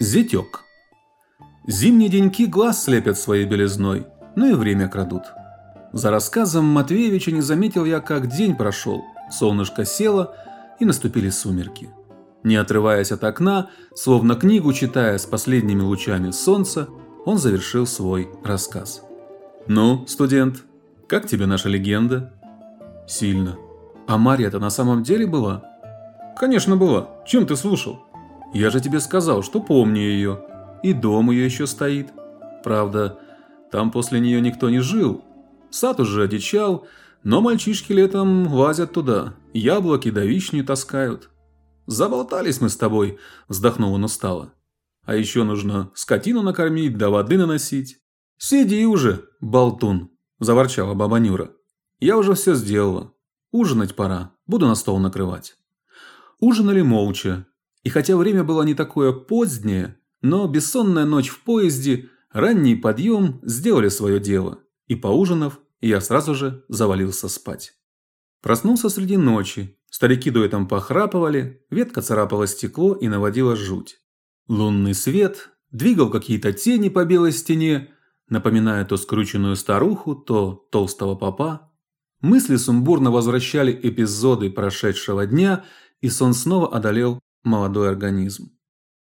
Зятек. Зимние деньки глаз слепят своей белизной, но и время крадут. За рассказом Матвеевича не заметил я, как день прошел. Солнышко село, и наступили сумерки. Не отрываясь от окна, словно книгу читая с последними лучами солнца, он завершил свой рассказ. «Ну, студент, как тебе наша легенда?» «Сильно. А Марья-то на самом деле была?» «Конечно была. Чем ты слушал?» Я же тебе сказал, что помню ее. И дом ее еще стоит. Правда, там после нее никто не жил. Сад уже одичал, но мальчишки летом лазят туда, яблоки да вишни таскают. Заболтались мы с тобой, вздохнул он устало. А еще нужно скотину накормить да воды наносить. Сиди уже, болтун, заворчала баба Нюра. Я уже все сделала. Ужинать пора, буду на стол накрывать. Ужинали молча, и хотя время было не такое позднее, но бессонная ночь в поезде, ранний подъем сделали свое дело. И поужинав, я сразу же завалился спать. Проснулся среди ночи. Старики дуэтом похрапывали, ветка царапала стекло и наводила жуть. Лунный свет двигал какие-то тени по белой стене, напоминая то скрученную старуху, то толстого попа. Мысли сумбурно возвращали эпизоды прошедшего дня, и сон снова одолел молодой организм.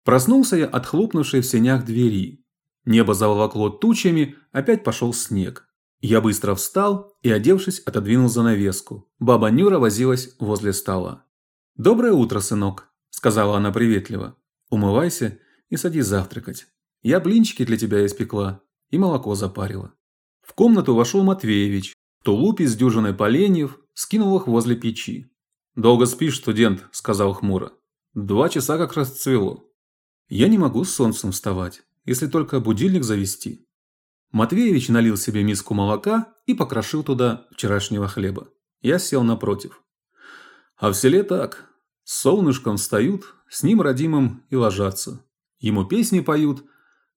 Проснулся я от хлопнувшей в сенях двери. Небо заволокло тучами, опять пошел снег. Я быстро встал и, одевшись, отодвинул занавеску. Баба Нюра возилась возле стола. «Доброе утро, сынок», – сказала она приветливо. «Умывайся и садись завтракать. Я блинчики для тебя испекла и молоко запарила». В комнату вошел Матвеевич, в тулупе с дюжиной поленьев, скинул их возле печи. «Долго спишь, студент», – сказал хмуро. Два часа как раз цвело. Я не могу с солнцем вставать, если только будильник завести. Матвеевич налил себе миску молока и покрошил туда вчерашнего хлеба. Я сел напротив. А в селе так. С солнышком встают, с ним родимым и ложатся. Ему песни поют,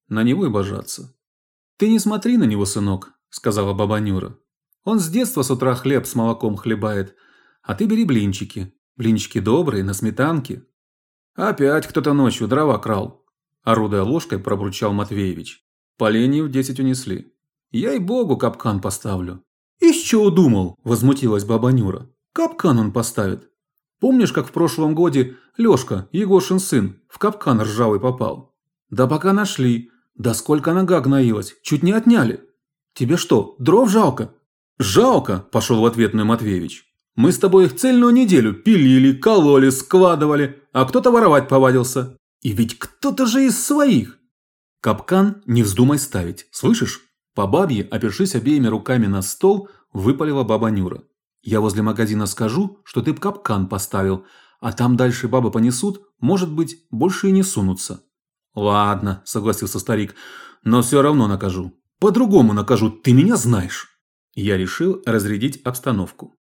на него и божатся. «Ты не смотри на него, сынок», – сказала баба Нюра. «Он с детства с утра хлеб с молоком хлебает, а ты бери блинчики. Блинчики добрые, на сметанке, «Опять кто-то ночью дрова крал», – орудая ложкой пробурчал Матвеевич. «Поленьев десять унесли. Я и богу капкан поставлю». «Из чего думал?» – возмутилась баба Нюра. «Капкан он поставит. Помнишь, как в прошлом годе Лёшка, Егошин сын, в капкан ржавый попал? Да пока нашли. Да сколько нога гноилась, чуть не отняли. Тебе что, дров жалко?» «Жалко», – пошел в ответ на Матвеевич. Мы с тобой их цельную неделю пилили, кололи, складывали, а кто-то воровать повадился. И ведь кто-то же из своих. Капкан не вздумай ставить, слышишь? По бабье, опершись обеими руками на стол, выпалила баба Нюра. Я возле магазина скажу, что ты капкан поставил, а там дальше бабы понесут, может быть, больше и не сунутся. Ладно, согласился старик, но все равно накажу. По-другому накажу, ты меня знаешь. Я решил разрядить обстановку.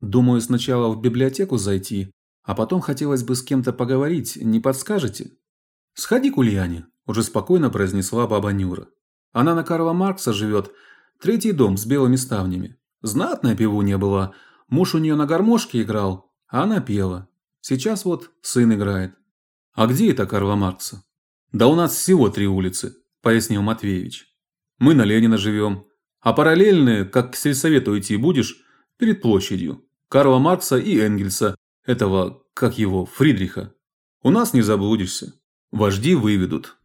Думаю, сначала в библиотеку зайти, а потом хотелось бы с кем-то поговорить, не подскажете? Сходи к Ульяне, уже спокойно произнесла баба Нюра. Она на Карла Маркса живет, третий дом с белыми ставнями. Знатная певунья была, муж у нее на гармошке играл, а она пела. Сейчас вот сын играет. А где это Карла Маркса? Да у нас всего три улицы, пояснил Матвеевич. Мы на Ленина живем, а параллельные, как к сельсовету идти будешь, перед площадью. Карла Маркса и Энгельса, этого, как его, Фридриха. У нас не заблудишься. Вожди выведут.